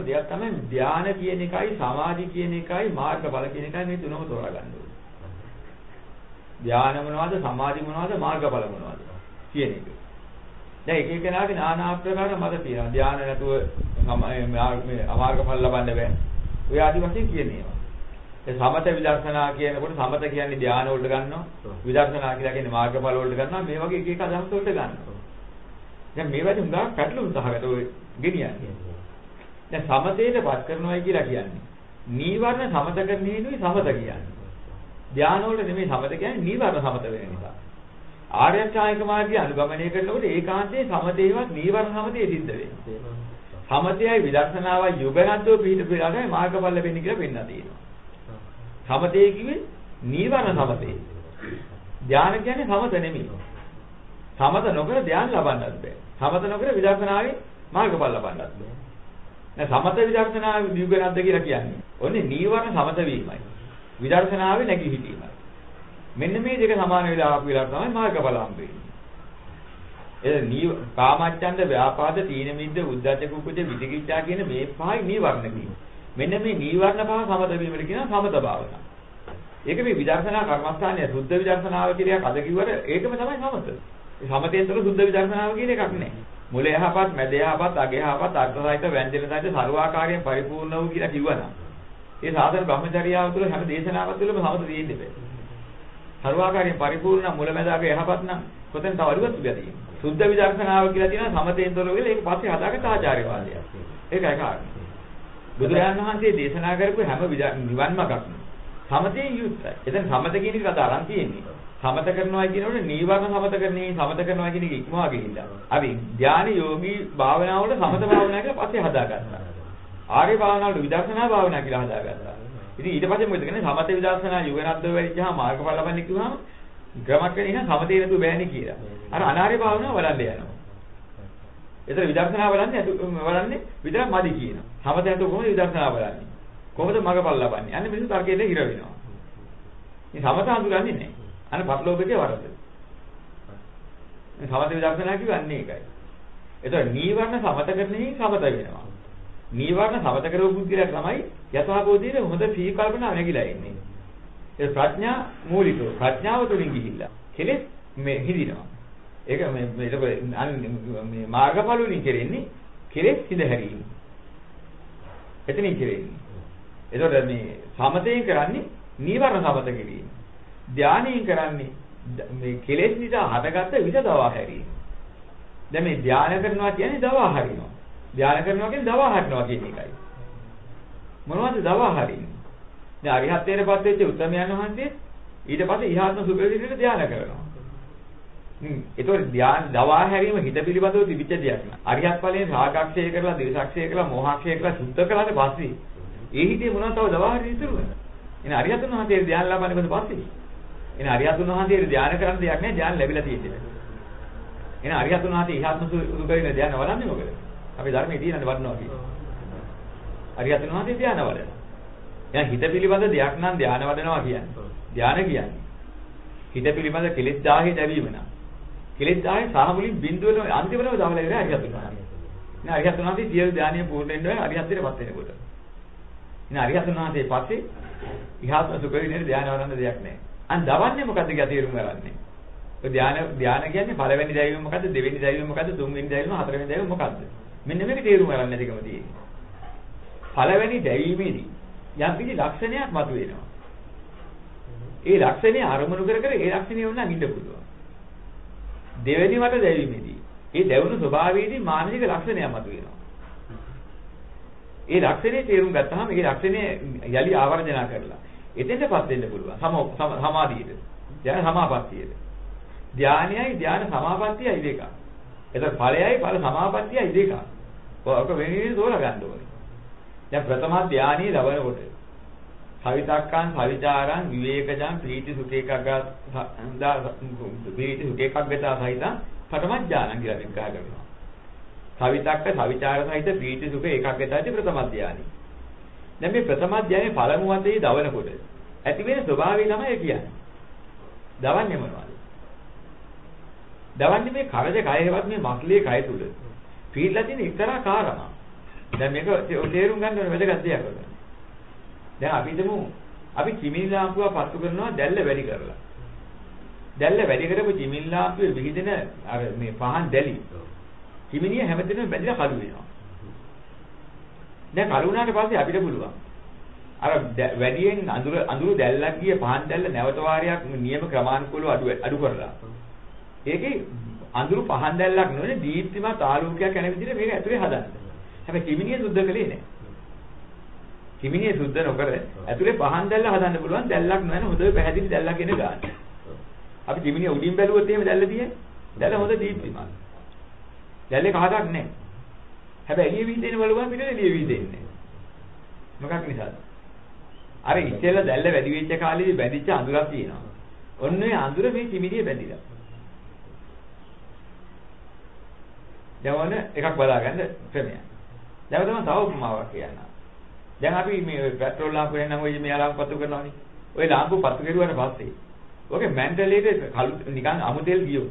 ඕන දෙයක් තමයි ධාන කියන එකයි සමාධි කියන එකයි මාර්ගඵල කියන එකයි මේ තුනම තෝරාගන්න ඕනේ. ධාන මොනවද සමාධි මොනවද මාර්ගඵල මොනවද කියන එක. දැන් එක එකනාගේ নানা ආකාර මත තියෙනවා. ධාන නැතුව අමාර්ගඵල ලබන්න බෑ. ඔය ආදි වශයෙන් කියන්නේ ඒවා. ඒ සමත විදර්ශනා කියනකොට සමත කියන්නේ ධාන වලට ගන්නවා. විදර්ශනා කියලා කියන්නේ මාර්ගඵල වලට ගන්නවා. මේ වගේ එක එක අදහස් වලට ගන්නවා. දැන් මේවට හුඟා පැටලුම් සහගත ඔය ගෙනියන්නේ. දැන් සමතේටපත් කරනවායි කියලා කියන්නේ නීවරණ සමත කරන්නේනුයි සමත කියන්නේ. ධාන වල නෙමෙයි සමත කියන්නේ නීවරණ සමත වෙන නිසා. ආර්ය අෂ්ටාංගික මාර්ගය අනුගමනය කරනකොට ඒකාන්තයේ සමතේවත් නීවරණ සමතේ සිද්ධ වෙනවා. සමතයයි විදර්ශනාවයි යුගනද්දෝ පිහිට පිළිගන්නේ මාර්ගඵල වෙන්නේ කියලා පෙන්නලා තියෙනවා. සමතේ කිව්වේ නීවරණ සමතේ. ධානය කියන්නේ සමත නෙමෙයි. සමත නොකර ධානය ලබන්නත් බෑ. සමත නොකර විදර්ශනාවේ මාර්ගඵල ලබන්නත් බෑ. දැන් සමත විදර්ශනා යුගනද්ද කියලා කියන්නේ. ඔන්නේ නීවරණ සමත වීමයි. විදර්ශනාවේ නැගී හිටීමයි. මෙන්න මේ දෙක සමාන වෙලා ආපු වෙලාවට තමයි මාර්ගඵල හම්බෙන්නේ. ඒ නී කාමච්ඡන්ද ව්‍යාපාද තීන මිද්ද උද්ධච්ච කුකුච්ච විචිකිච්ඡා කියන මේ පහයි නීවරණ කියන්නේ. මෙන්න මේ නීවරණ පහ සමත වීමට කියන සමත භාවනාව. ඒක මේ විදර්ශනා කර්මස්ථානයේ සුද්ධ විදර්ශනාව කියලා අද කිව්වට ඒකම තමයි සමත. ඒ සමතෙන් තුළ සුද්ධ විදර්ශනාව කියන එකක් නැහැ. මුල යහපත්, මැද යහපත්, අග යහපත්, අග්‍රසහිත, වැන්දෙන සහිත ਸਰවාකාරයෙන් පරිපූර්ණ වූ කියලා කිව්වනම් ඒ සාසන බ්‍රහ්මචර්යාව තුළ හැම දේශනාවක් තුළම සමත තියෙන්න බෑ. ਸਰවාකාරයෙන් පරිපූර්ණ මුල මැද අග යහපත් නම් කොතෙන් තව අලුත් උගතියි. සුද්ධ විදර්ශනාව කියලා තියෙනවා සමතෙන් තොර වෙලා ඒක පස්සේ හදාගත්ත ආචාර්ය වාදයක්. ඒකයි කාරණා. බුදුරජාණන් වහන්සේ දේශනා කරපු හැම නිවන් මාර්ගක්ම සමතේ යුක්තයි. එතන සමත කියන එක කතා අරන් තියෙන්නේ. සමත කරනවා කියනකොට නීවරණ සමත කරන්නේ සමත කරනවා කියන එක ඉක්මවා ගිහිල්ලා. අපි ධානය යෝගී භාවනාවල සමත භාවනාව කියලා පස්සේ හදාගත්තා. ආර්ය භාවනාවල විදර්ශනා භාවනාව කියලා හදාගත්තා. ඉතින් ඊට පස්සේ මොකද කියන්නේ සමත විදර්ශනා යුගනද්දව වැඩිචාම මාර්ගඵල ලබන්නේ කිව්වම ක්‍රමක්‍රමයෙන් ඉන්න සමතේ නතු බෑනේ කියලා. අර අනාර්ය භාවනාව වඩන්න යනවා. ඒතර විදර්ශනා බලන්නේ බලන්නේ විතරක් මදි කියනවා. සමතේ නතු කොහොමද විදර්ශනා බලන්නේ? කොහොමද මගපල් ලබන්නේ? අන්න මිනිස්සු තර්කයෙන් හිර වෙනවා. මේ සමත හඳුරන්නේ නැහැ. අන්න පටලෝභකේ වරද. මේ සමත විදර්ශනා කියන්නේ ඒකයි. ඒතකොට නීවරණ සමත කරන්නේ සමත වෙනවා. නීවරණ සමත කරව පුද්ගලයා තමයි යථාබෝධයේ හොඳ සී කල්පනා නැగిලා ඉන්නේ. ඒ ප්‍රඥා මූලිකව ප්‍රඥාව තුලින් ගිහිල්ලා කෙලෙස් මේ හිදිනවා. ඒක මේ මේ මාර්ගඵල වලින් කෙරෙන්නේ කෙලෙස් හිඳ හැරීම. එතනින් කෙරෙන්නේ. එතකොට මේ සමතයෙන් කරන්නේ නීවරණ සමත කිරීම. ධානයෙන් කරන්නේ මේ කෙලෙස් නිසා හටගත්ත විස දවා හැරීම. දැන් මේ ධානය කරනවා කියන්නේ දවා හරිනවා. ධානය කරනවා කියන්නේ දවා හරිනවා කියන එකයි. මොනවද දවා හරින්නේ? දැන් අරිහත්ත්වයටපත් වෙච්ච උත්තමයන් වහන්සේ ඊට පස්සේ ඉහාත්ම සුඛ විදිහට ධානය කරනවා. හ්ම් ඒතකොට ධාන දවා හැරීම හිත පිළිබඳව තිබිච්ච දෙයක් නා. අරිහත් ඵලයෙන් රාගක්ෂය කරලා, දේශක්ෂය කරලා, මෝහක්ෂය කරලා සුද්ධ කළාට පස්සේ ඒ හිතේ මොනවද තව දවා හරින්න ඉතුරු වෙන්නේ? එන අරිහතුන් වහන්සේ ධානය ලබන්නේ කොහොමද පස්සේ? එන අරිහතුන් වහන්සේ ධානය කරන්න දෙයක් නැහැ ධානය ලැබිලා තියෙන්නේ. එන අරිහතුන් වහන්සේ ඉහාත්ම සුඛ වෙන ධානය වඩන්නේ මොකද? අපි ධර්මයේ තියෙනද වඩනවා කියන්නේ. අරිහතුන් වහන්සේ ධානය වඩනවා. දැන් හිත පිළිබඳ දෙයක් නම් ධානය වඩනවා කියන්නේ. ධානය කියන්නේ. හිත පිළිබඳ කෙලෙස් 1000 දැවීම නම්. කෙලෙස් 1000 සහ මුලින් බිඳුවල අන්තිමනම දවල ඉවරයි අරිහතුන් වහන්සේ. නේ අරිහතුන් වහන්සේ සියලු ධානය පූර්ණ වෙනවා අරිහත්ත්වයටපත් වෙනකොට. නේ අරිහතුන් වහන්සේ පස්සේ ඉහාත්ම සුඛ විදිහට ධානය වඩන්න දෙයක් නැහැ. අන් දවන්නේ මොකද්ද කියලා තේරුම් ගන්නන්නේ. ඔය ධානය ධානය කියන්නේ පළවෙනි දැවීම මොකද්ද දෙවෙනි දැවීම මොකද්ද තුන්වෙනි දැවීම හතරවෙනි දැවීම මොකද්ද? මෙන්න මේක තේරුම් ගන්න නැතිකම තියෙන්නේ. පළවෙනි දැවීමේදී යම් කිසි ලක්ෂණයක් මතුවෙනවා. ඒ ලක්ෂණය අරමුණු කර කර ඒ ලක්ෂණය වුණා ඉන්න පුළුවන්. දෙවෙනි වට දැවීමේදී ඒ දැවුණු ස්වභාවයේදී මානසික ලක්ෂණයක් මතුවෙනවා. ඒ ලක්ෂණේ තේරුම් ගත්තාම ඒ ලක්ෂණය යලි ආවර්ජනා කරලා එතෙන්ටපත් වෙන්න පුළුවන්. සම සමාධියට. ධ්‍යාන සමාපත්තියට. ධානයයි ධ්‍යාන සමාපත්තියයි දෙක. එතකොට ඵලයයි ඵල සමාපත්තියයි දෙක. ඔක වෙනින් තෝරා ගන්න ඕනේ. දැන් ප්‍රථම ධානයේ ලබනකොට සවිතක්කං සවිචාරං විවේකජං ප්‍රීති සුඛේකග්ගා ප්‍රීති සුඛේකග්ගතා සහිත පඨම ඥානං කියලා විග්‍රහ කරනවා. සවිතක්ක සවිචාර සහිත ප්‍රීති සුඛ ඒකග්ගතාති ප්‍රථම ඥානයි. දැන් මේ ප්‍රථම ඥානයේ පළමු වතේ දවනකොට ඇති වෙන ස්වභාවය තමයි කියන්නේ. දවන්නේ මොනවද? දවන්නේ මේ කරජ කයවත් මේ මස්ලියේ කය තුල. පීඩලා තියෙන එක්තරා කාරණා. දැන් මේක තේරුම් ගන්න ඕනේ වැදගත් දෙයක් ඔතන. දැන් අපි හිතමු අපි කිමිනි ලාම්පුව පත්තු කරනවා දැල්ල වැඩි කරලා. දැල්ල වැඩි කරපු කිමිනි ලාම්පුවේ විහිදෙන අර මේ පහන් දැලි. කිමිනිය හැමදෙම බැඳලා කළු වෙනවා. දැන් කළු වුණාට පස්සේ අපිට පුළුවන් අර වැඩියෙන් අඳුර අඳුර දැල්ලක් ගිය පහන් දැල්ල නැවත වාරයක් නියම ක්‍රමානුකූලව අඩු අඩු කරලා. ඒකේ අඳුරු පහන් දැල්ලක් නෙවෙයි දීප්තිමත් ආලෝකයක් යන විදිහට මේක ඇතුලේ හදන්න. හැබැයි කිමිනිය සුද්ධ කළේ නැහැ. කිමිනිය සුද්ධ නොකර ඇතුලේ පහන් දැල්ල හදන්න පුළුවන් දැල්ලක් නැන හොඳ පැහැදිලි දැල්ලක් එන ගන්න. අපි කිමිනිය උඩින් බැලුවොත් එහෙම දැල්ල තියෙන්නේ. දැල්ල හොඳ දීප්තිමත්. දැල්ලේ කහක් නැහැ. හැබැයි එළිය වීදෙන බලුවම පිටේ එළිය වීදෙන්නේ නැහැ. මොකක් නිසාද? අර ඉස්සෙල්ලා දැල්ල වැඩි වෙච්ච කාලේදී බැඳිච්ච අඳුරක් තියෙනවා. ඔන්න ඒ අඳුර මේ කිමිනිය බැඳිලා. දැන් ඔන්න එකක් බලාගන්න ක්‍රමයක්. දැන් තමයි තව උපමාවක් කියන්න. දැන් අපි මේ පෙට්‍රෝල් ලාම්පු වෙනනම් ඔය මේ ලාම්පු පත්තු කරනවානේ. ওই ලාම්පු පත්තු කරුවාට පස්සේ ඔගේ මැන්ටලේට කළු නිකන් අමු තෙල් ගියෝ.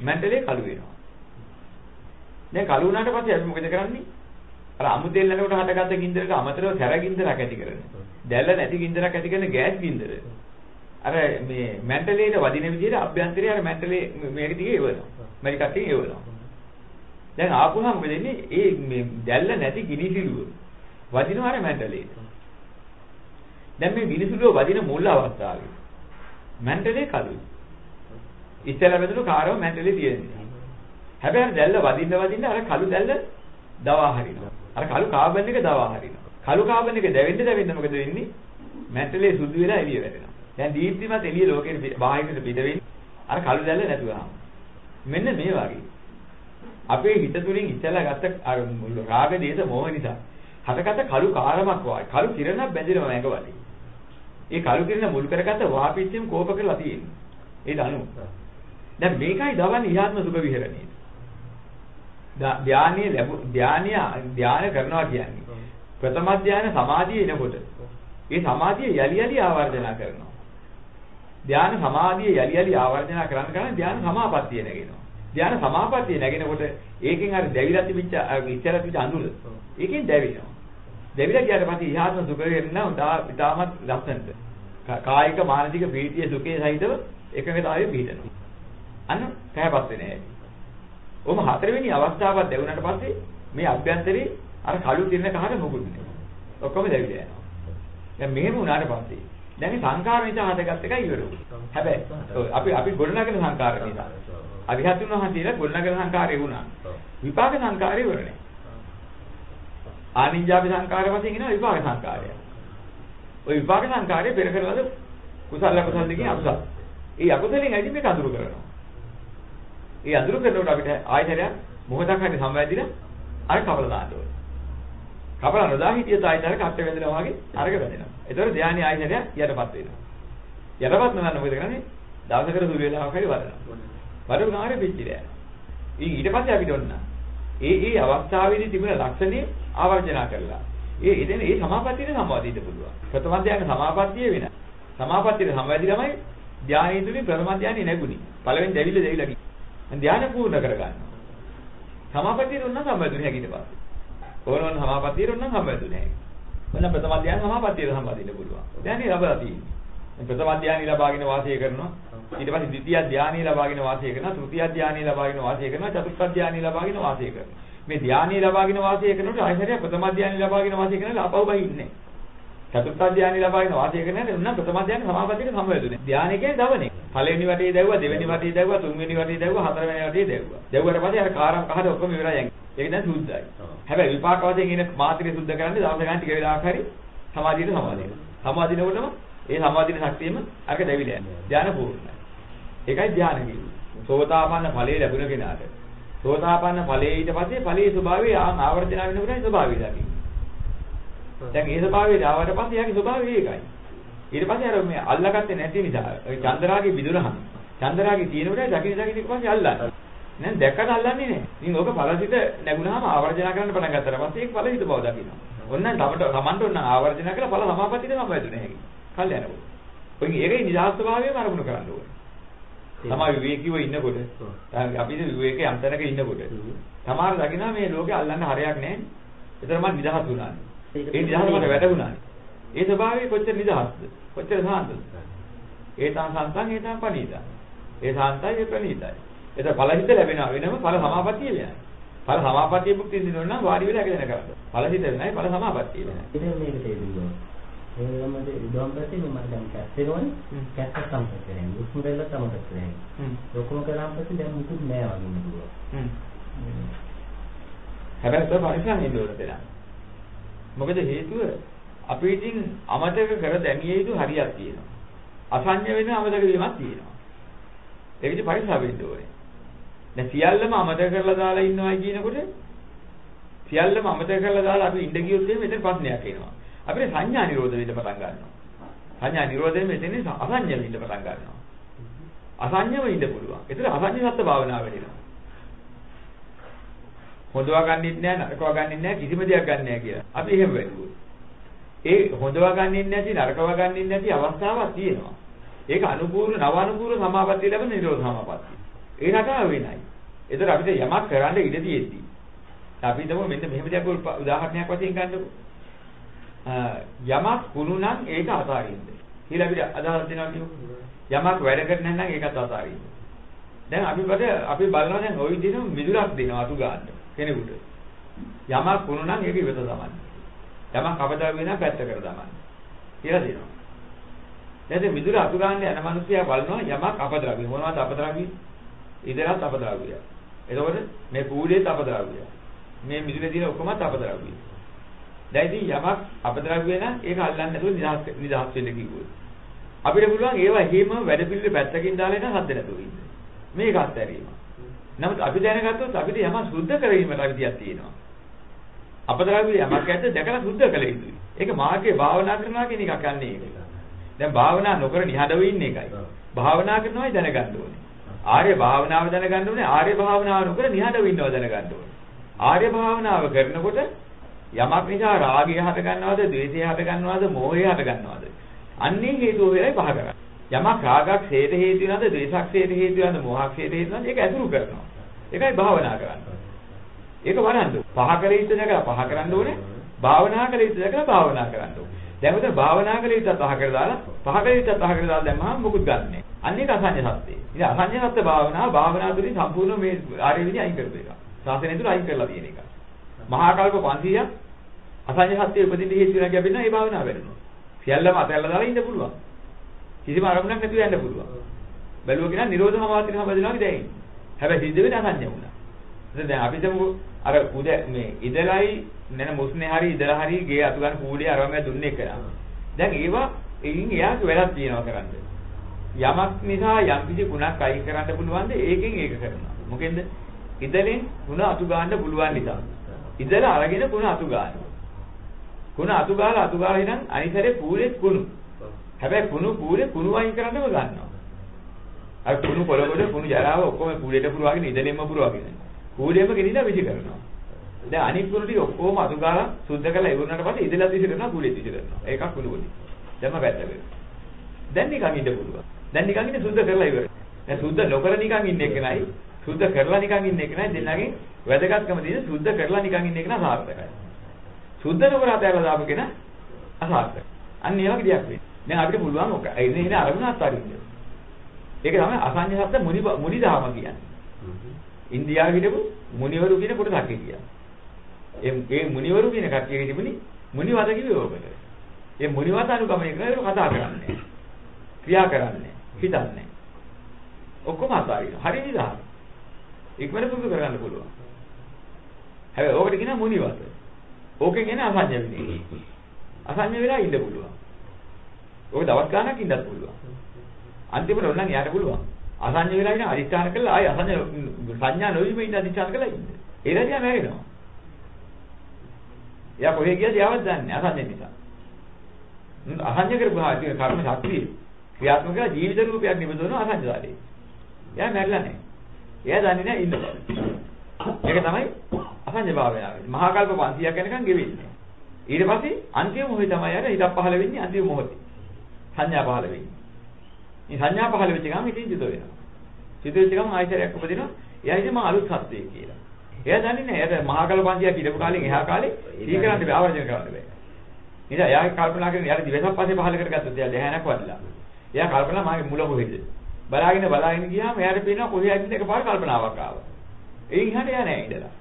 මැන්ටලේ කළු වෙනවා. දැන් කළු වුණාට පස්සේ අපි මොකද කරන්නේ? අර අමු තෙල් නැනකොට හටගත්ත ගින්දරට අමතරව සැර ගින්දරක් ඇති කරන්නේ. දැල්ල නැති ගින්දරක් ඇති කරන ගෑස් ගින්දර. අර මේ මැන්ටලේට වදින විදිහට අභ්‍යන්තරයේ අර මැන්ටලේ මේක දිගේ එවනවා. මේක කටින් එවනවා. දැන් ආපුහම මොකද වෙන්නේ? ඒ මේ දැල්ල නැති ගිනිසිලුව වදිනවා අර මැන්ටලේට. දැන් මේ ගිනිසිලුව වදින මුල් අවස්ථාවේ මැන්ටලේ කළුයි. ඉස්සෙල්ලා බෙදුණු කාරව මැන්ටලේ තියෙන්නේ. හැබැයි දැල්ල වදින්න වදින්න අර කළු දැල්ල දවා හරිනවා. අර කළු කාබන් එක දවා හරිනවා. කළු කාබන් එක දැවෙන්න දැවෙන්න මොකද වෙන්නේ? මැන්ටලේ සුදු වෙලා එළිය වැටෙනවා. දැන් දීප්තිමත් එළිය ලෝකෙට බාහිරට පිට වෙන්නේ අර කළු දැල්ල නැතුවම. මෙන්න මේ වගේ. අපේ හිත තුලින් ඉස්සලා ගත්ත අර රාග දේශ මොහ නිසා හටගත්ත කළු කාරමක් වායි. කළු කිරණක් බැඳෙනවා මේක වලේ. ඒ කළු කිරණ මුල් කරගත්ත වාපිච්චෙම කෝප කරලා තියෙන්නේ. ඒ දනු. දැන් මේකයි දවන්නේ ඉහාත්ම සුඛ විහරණය. ධානීය ලැබු ධානීය ධානය කරනවා කියන්නේ ප්‍රථම ධානය සමාධිය එනකොට ඒ සමාධිය යලි යලි ආවර්ජන කරනවා. ධාන සමාධිය යලි යලි ආවර්ජන කරන කරන ධාන සමාපත්තිය නැගෙනවා. ධාන සමාපත්තිය නැගෙනකොට ඒකෙන් අර දැවිලා තිබිච්ච ඉස්සර තිබිච්ච අඳුර ඒකෙන් දැවෙනවා. දැවිලා ගියාට පස්සේ ඉහාත්ම සුඛ වෙන්න ඉතාමත් ලස්සනට. කායික මානසික ප්‍රීතිය සුඛයේ සහිතව එකඟතාවයේ පිහිටනවා. අන්න පැහැපත් වෙන්නේ. ඔහොම හතරවෙනි අවස්ථාවක් දැවුනට පස්සේ මේ අභ්‍යන්තරේ අර කළු තිරන කහට මොකුත් නෑ. ඔක්කොම දැවිලා යනවා. දැන් මෙහෙම වුණාට පස්සේ දැන් මේ සංකාර නිසා හදගත් එකයි ඉවරුනේ. හැබැයි අපි අපි ගොඩනගන සංකාර නිසා. අරිහතුන් වහන්සේලා ගොඩනගන සංකාරය වුණා. විපාක සංකාරය ඉවරනේ. ආනිජ්ජාපි සංකාරය වශයෙන් එනවා විපාක සංකාරය. ওই විපාක සංකාරය පෙර කරලාද කුසල කුසල දෙකේ අකුසල. ඒ අකුසලෙන් ඇයි මේක අඳුරු කරනවා. ඒ අඳුරු කරනකොට අපිට ආයතනයක් මොහොතක් හරි සම්වැදිලා අර කපලා දාන්න ඕනේ. කපලා නොදා හිටියත් ආයතනයක් අට වැදෙනවා වගේ අරක වැදෙනවා. ඒතකොට ධානී ආයතනය යටපත් වෙනවා. යටපත් වෙනවා මොකද කරන්නේ? දවසකට සුළු වෙලාවක් හරි වදනවා. වරුණාරේ පිච්චිලා. ඊට පස්සේ අපිට ඔන්න ඒ ඒ අවස්ථාවේදී තිබුණ ලක්ෂණේ ආවර්ජනා කරලා ඒ එදෙන ඒ සමාපත්තියට සම්වාදින්න පුළුවන්. ප්‍රථම ධානය සමාපත්තිය වෙන. සමාපත්තියට සම්වාදි ළමයි ධානයේ තුලින් ප්‍රථම ධානය නැගුණි. පළවෙනි දෙවිල දෙවිලා ගිහින්. ධානය පූර්ණ කරගන්නවා. සමාපත්තියට උන්න සම්බන්ධුනේ හැකිට පස්සේ. ඕනෝන සමාපත්තියට උන්න සම්බන්ධුනේ හැකි. ඔන්න ප්‍රථම ධානය සමාපත්තියට සම්බන්ධින්න පුළුවන්. ධානය ලැබලා තියෙන්නේ. ප්‍රථම ධානය ලබාගෙන වාසය කරනවා. ඊට පස්සේ ද්විතිය ධානය ලබාගෙන වාසය කරනවා. තෘතිය ධානය ලබාගෙන වාසය කරනවා. චතුර්ථ ධානය ලබාගෙන වාසය කරනවා. මේ ධානය ලබාගෙන වාසය කරනකොට ආයතනය ප්‍රථම ධානය ලබාගෙන වාසය කරනවා. අපව බහින්නේ. චතුර්ථ ධානය ලබාගෙන වාසය කරනකොට උන්න ප්‍රථම ධානය සමාපත්තියට සම්බන්ධුනේ. ධානය කියන්නේ දවනේ. පළවෙනි වටේ දැවුවා, දෙවෙනි වටේ දැවුවා, තුන්වෙනි වටේ දැවුවා, හතරවෙනි වටේ දැවුවා. දැවුවට පස්සේ අර කාරම් කහට ඔක්කොම ඉවරයි යන්නේ. ඒක දැන් සුද්ධයි. හැබැයි විපාක වශයෙන් එන මාත්‍රිය සුද්ධ කරන්නේ දවස් ගණන් ටික වෙලාවක් හරි සමාධියට සමාදින. සමාදිනකොටම ඒ සමාධින ශක්තියම අරක දැවිලා යනවා. ධානය පූර්ණයි. ඒකයි ධානය කියන්නේ. සෝතාපන්න ඵලයේ ලැබුණ කෙනාට. සෝතාපන්න ඵලයේ ඊට පස්සේ ඵලයේ ස්වභාවය ආවර්ජන වෙනකොට ස්වභාවය දකින්න. දැන් ඒ ස්වභාවයට ආවට පස්සේ යාගේ ස්වභාවය ඒකයි. ඊට පස්සේ අර මේ අල්ලගත්තේ නැති නිසා චන්දරාගේ බිදුරහම චන්දරාගේ තියෙනකොට දකින්න දකින්න ඊට පස්සේ අල්ලන්නේ. නෑ දැක්කට අල්ලන්නේ නෑ. ඉතින් ඕක ඵලසිත නැගුණාම ආවර්ජන කරන්න පටන් ගත්තාට පස්සේ ඒක ඵලසිත බව දකිනවා. ඔන්න තමට තමන්ට ඔන්න ආවර්ජන කරලා ඵල සමාපත්තියට සම්බන්ධුනේ හැකි. කල් යනකොට. ඔය ඒකේ නිදහස් ස්වභාවයම අරමුණු කරන්න ඕනේ. තමයි විවේකීව ඉන්නකොට අපි විවේකයේ අන්තනක ඉන්නකොට තමාර දකිනවා මේ ලෝකේ අල්ලන්න හරයක් නැහැ. ඒතර මම නිදහස් වුණානේ. ඒ නිදහස මට වැටුණානේ. ඒ ස්වභාවය කොච්චර නිදහස්ද? කොච්චර සාන්තද? ඒ තාන් සන්තන් ඒ තාන් පණීතයි. ඒ සාන්තයි ඒ ප්‍රණීතයි. ඒතර ඵලහිත ලැබෙනවා වෙනම ඵල සමාපත්තිය වෙනයි. ඵල සමාපත්තිය භුක්ති විඳිනවනම් නම් වාඩි වෙලා එකදෙන කරන්න. ඵලහිත වෙනයි ඵල සමාපත්තිය වෙනයි. ඉතින් මේක තේරුණා. ඒ මම ඉදම් ප්‍රති මම දැන් කැස්සේනවනේ. කැස්ස සම්පත දෙල්ල සම්පත කරන්නේ. ඔක්කොම කරාම පස්සේ දැන් මුකුත් නෑ වගේ නෙදුවා. හැබැයි පරිස්සම් වෙන්න ඕන දෙයක්. මොකද හේතුව අපි ඉතින් අමතක කර දැමිය යුතු හරියක් තියෙනවා. අසඤ්ඤ වෙන අමතක වීමක් තියෙනවා. ඒක ඉතින් පරිස්සම් වෙන්න ඕනේ. දැන් සියල්ලම අමතක කරලා දාලා ඉන්නවා කියනකොට සියල්ලම අමතක කරලා දාලා අපි ඉඳ ගියොත් එහෙම මෙතන ප්‍රශ්නයක් එනවා. අපිට සංඥා නිරෝධ වෙන්න පටන් ගන්නවා. සංඥා නිරෝධයෙන් මෙතන අසඤ්ඤ වෙන්න පටන් ගන්නවා. අසඤ්ඤව ඉන්න පුළුවන්. ඒතර අසඤ්ඤ සත්‍ය භාවනාව වෙනවා. හොදවා ගන්නෙත් නෑ නරකවා ගන්නෙත් නෑ කිසිම දෙයක් ගන්න නෑ කියලා. අපි එහෙම වෙන්නේ. ඒ හොදවා ගන්නෙත් නැති නරකවා ගන්නෙත් නැති අවස්ථාවක් තියෙනවා. ඒක අනුපූර්ව නව අනුපූර්ව සමාපත්තිය ලැබෙන නිරෝධ සමාපත්තිය. ඒ රටාව වෙනයි. ඒතර අපිට යමක් කරන්න ඉඩ තියෙද්දි අපි හිතමු මෙන්න මෙහෙම දෙයක් උදාහරණයක් වශයෙන් ගන්නකො. යමක් කුණු නම් ඒක අතාරින්න. කියලා අපිට අදහස් දෙනවා කියමු. යමක් වැඩ කරන්නේ නැත්නම් ඒකත් අතාරින්න. දැන් අපි බඩ අපි බලනවා දැන් ওই දින මිදුලක් දෙනවා අතු ගන්න කෙනෙකුට. යමක් කුණු නම් ඒක ඉවත තමයි. යමක් අපදාව වෙනා පැත්ත කර දමන්න. කියලා දෙනවා. දැන් මිදුල අතු ගන්න යන මිනිස්සයා බලනවා යමක් අපද්‍රව්‍ය මොනවද අපද්‍රව්‍ය? ඉදරත් අපද්‍රව්‍ය. එතකොට මේ කූඩේත් අපද්‍රව්‍ය. මේ මිදුලේ තියෙන ඔක්කොම අපද්‍රව්‍ය. දැන් ඉතින් යමක් අපද්‍රව්‍ය නම් ඒක අල්ලන්නේ නැතුව නිදහස් නිදහස් වෙන්න කිව්වොත්. අපිට පුළුවන් ඒවා හිම වැඩ පිළිවෙල පැත්තකින් දාලා ඉන්න හද නැතුව ඉන්න. මේක අත්හැරීම. නමුත් අපි දැනගත්තොත් අපිට යමක් සුද්ධ කරවීමට අවිදියක් තියෙනවා. අපද්‍රව්‍ය යමක් ඇද්ද දැකලා සුද්ධ කළ යුතුයි. ඒක මාර්ගයේ භාවනා කරනවා කියන එකක් යන්නේ ඒක. දැන් භාවනා නොකර නිහඬව ඉන්න එකයි. භාවනා කරනවායි දැනගන්න ඕනේ. ආර්ය භාවනාව දැනගන්න ඕනේ. ආර්ය භාවනාව නොකර නිහඬව ඉන්නවා දැනගන්න ඕනේ. ආර්ය භාවනාව කරනකොට යමක් නිසා රාගය හට ගන්නවද, ද්වේෂය හට ගන්නවද, මෝහය හට ගන්නවද? අන්නේ හේතුව වෙලයි පහ කරන්නේ. යමක් රාගක් හේත හේතු වෙනවද, ද්වේෂක් හේත හේතු වෙනවද, මෝහක් හේත හේතු වෙනවද? ඒක ඇසුරු කරනවා. ඒකයි භාවනා කරන්නේ. ඒක වරන්දු. පහ කළ යුතු දැකලා පහ කරන්න ඕනේ. භාවනා කළ යුතු දැකලා භාවනා කරන්න ඕනේ. දැන් උතන භාවනා කළ යුතු පහ කරලා දාලා පහ කළ යුතු පහ කරලා දාලා දැම්මම මොකුත් ගන්නෑ. අන්න ඒක අසඤ්ඤ සත්‍යය. ඉතින් අසඤ්ඤ සත්‍ය භාවනාව භාවනා තුලින් සම්පූර්ණ මේ ආර්ය විනය අයින් කරපු එක. ශාසනය තුල අයින් කරලා තියෙන එක. මහා කල්ප 500ක් අසඤ්ඤ සත්‍ය උපදින්න හේතු වෙනවා කියපින්න ඒ භාවනාව වෙනවා. සියල්ලම අතහැරලා දාලා ඉන්න පුළුවන්. කිසිම අරමුණක් නැතුව යන්න පුළුවන්. බැලුවා කියන නිරෝධ සමාධිය සම්බන්ධනවා දැයි. හැබැයි සිද්ධ වෙන්නේ අසඤ්ඤ වුණා. දැන් අපි තමු අර උද මේ ඉදලයි නැන මුස්නේ හරි ඉදලා හරි ගේ අතු ගන්න කූඩේ අරවම දුන්නේ කරා. දැන් ඒවා එයින් එයාට වැඩක් තියෙනවා කරන්න. යමක් නිසා යම් කිසි ගුණක් අයින් කරන්න පුළුවන්ද ඒකෙන් ඒක කරනවා. මොකෙන්ද? ඉදලෙන් ගුණ අතු ගන්න පුළුවන් නිසා. ඉදලා අරගෙන ගුණ අතු ගන්න. ගුණ අතු ගාලා අතු ගාලා ඉතින් අනිතරේ පූලෙත් කුණු. හැබැයි කුණු පූලේ කුණු අයින් කරන්නම ගන්නවා. අර කුණු පොළොවට කුණු ජරාව ඔක්කොම පූලෙට පුරවාගෙන ඉදලෙන්ම පුරවාගෙන. කූඩේම ගෙනිලා විසි කරනවා. දැන් අනිත් කුණු ටික ඔක්කොම අතු ගාලා සුද්ධ කරලා ඉවරනට පස්සේ ඉදලා විසි කරනවා කූඩේත් විසි කරනවා. ඒකක් කුණු පොඩි. දැන්ම පැත්තකට. දැන් නිකන් ඉන්න පුළුවන්. දැන් නිකන් ඉන්නේ සුද්ධ කරලා ඉවරයි. දැන් සුද්ධ නොකර නිකන් ඉන්න එක නයි සුද්ධ කරලා නිකන් ඉන්න එක නයි දෙන්නගේ වැදගත්කම තියෙන සුද්ධ කරලා නිකන් ඉන්න එක නා සාර්ථකයි. සුද්ධ නොකර අතහැරලා දාපු කෙනා අසාර්ථකයි. අන්න ඒ වගේ දෙයක් වෙන්නේ. දැන් අපිට පුළුවන් ඔක. ඒ ඉන්නේ අරමුණ අත්හරින්න. ඒක තමයි අසඤ්ඤ සත්‍ය මුනි මුනි දහම කියන්නේ. ඉන්දියාවේ හිටපු මුනිවරු කියන කොටසක් හිටියා. ඒ ඒ මුනිවරු කියන කට්ටිය හිටපුනි මුනිවත කිව්වේ ඕකට. ඒ මුනිවත අනුගමනය කරලා කතා කරන්නේ. ක්‍රියා කරන්නේ. හිතන්නේ. ඔක්කොම අතාරිනවා. හරි නිදහස්. ඉක්මනට පුරුදු කරගන්න පුළුවන්. හැබැයි ඕකට කියන මුනිවත. ඕකෙන් එන අසඤ්ඤ විදිහේ. අසඤ්ඤ වෙලා ඉන්න පුළුවන්. ඕක දවස් ගාණක් ඉන්නත් පුළුවන්. අන්තිමට ඕනනම් යාට පුළුවන්. අසඤ්ඤ වෙලා ඉන්න අදිස්ථාන කළා ආයි අසඤ්ඤ සංඥා නොවීම ඉන්න අදිස්ථාන කළා ඉන්න. ඒරදියා මැරෙනවා. එයා කොහේ ගියද යවද දන්නේ අසඤ්ඤ නිසා. අසඤ්ඤ කරපුවා කියන කර්ම ශක්තිය ක්‍රියාත්මක කරලා ජීවිත රූපයක් නිබඳවන අසඤ්ඤාදී. එයා මැරිලා නැහැ. එයා දන්නේ නැහැ ඉන්න බව. ඒක තමයි අසඤ්ඤ භාවනාව. මහා කල්ප 500ක් යනකම් ගෙවෙන්නේ. ඊට පස්සේ අන්තිම මොහොතේ තමයි අර හිතක් පහළ වෙන්නේ අන්තිම මොහොතේ. සංඥා පහළ වෙන්නේ. මේ සංඥා පහළ වෙච්ච ගමන් ඉතින් ජිත වෙනවා. ජිත වෙච්ච ගමන් ආයතරයක් උපදිනවා. එයා ඉතින් මම අලුත් සත්‍යය කියලා. එයා දන්නේ නැහැ. එයාට මහා කල 500ක් ඉඳපු කාලෙන් එහා කාලේ සී කරන්න බෑ ආවර්ජන කරන්න බෑ. ඉතින් එයා කල්පනා කරගෙන යාට දිවසක් පස්සේ පහල කරගත්තොත් එයා දැහැනක් වදලා. එයා කල්පනා මාගේ මුල කොහෙද? බලාගෙන බලාගෙන ගියාම එයාට පේනවා කොහේ ඇද්ද එකපාර කල්පනාවක් ආවා. එයින් එහාට එයා නෑ ඉඳලා.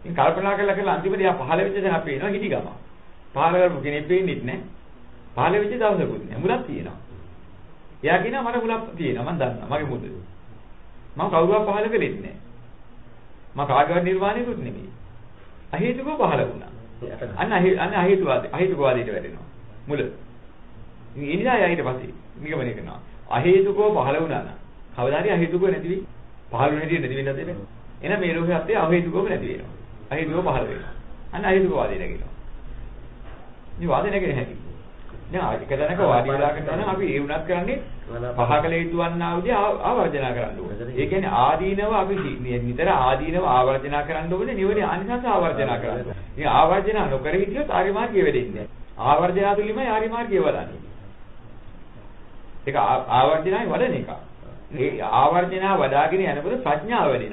ඉතින් කල්පනා කරලා කරලා අන්තිමට එයා පහල වෙච්ච දේ පේනවා හිටි ගම. පහල කරපු කෙනෙක් පේන්නේත් නෑ. පහල වෙච්ච දවසකුත් නෑ. මුලක් තියෙනවා. එයා කියනවා මට මුලක් තියෙනවා මම දන්නවා මගේ මුද. මම කවුරුවත් පහල කළෙත් නෑ. මම කාගවත් නිර්වාණයකුත් නෙමෙයි. අහේතුකව පහල වුණා. අන්න අන්න අහේතුවාද අහේතුකවාදයට වැටෙනවා. මුල. ඉතින් එනිසා යා ඊට පස්සේ නිගමනය කරනවා. අහේතුකව පහල වුණා නම් කවදා හරි අහේතුකව නැති වෙයි. පහල වෙන හැටි නැති වෙන්නත් එපේ. එහෙනම් මේ ලෝකයේ අත්‍ය අහේතුකව නැති වෙනවා. අහේතුකව පහල වෙනවා. අන්න අහේතුකවාදයට නැගෙනවා. මේ වාදේ නැගෙන්නේ හැටි. දැන් එක තැනක වාඩි වෙලා කරනවා අපි ඒ වුණත් කරන්නේ පහකල යුතුවන්නා උදේ ආවර්ජනා කරන්න ඕනේ. ඒ කියන්නේ ආදීනව අපි නිතර ආදීනව ආවර්ජනා කරන්න ඕනේ නිවනේ අනිසංස ආවර්ජනා කරන්න. ඉතින් ආවර්ජනා නොකර හිටියොත් ආර්ය මාර්ගය වෙදෙන්නේ නැහැ. ආවර්ජනා තුලින්මයි ආර්ය මාර්ගය වඩන්නේ. ඒක ආවර්ජනායි වඩන එක. ඒ ආවර්ජනා වඩාගෙන යනකොට ප්‍රඥාව වැඩෙනවා.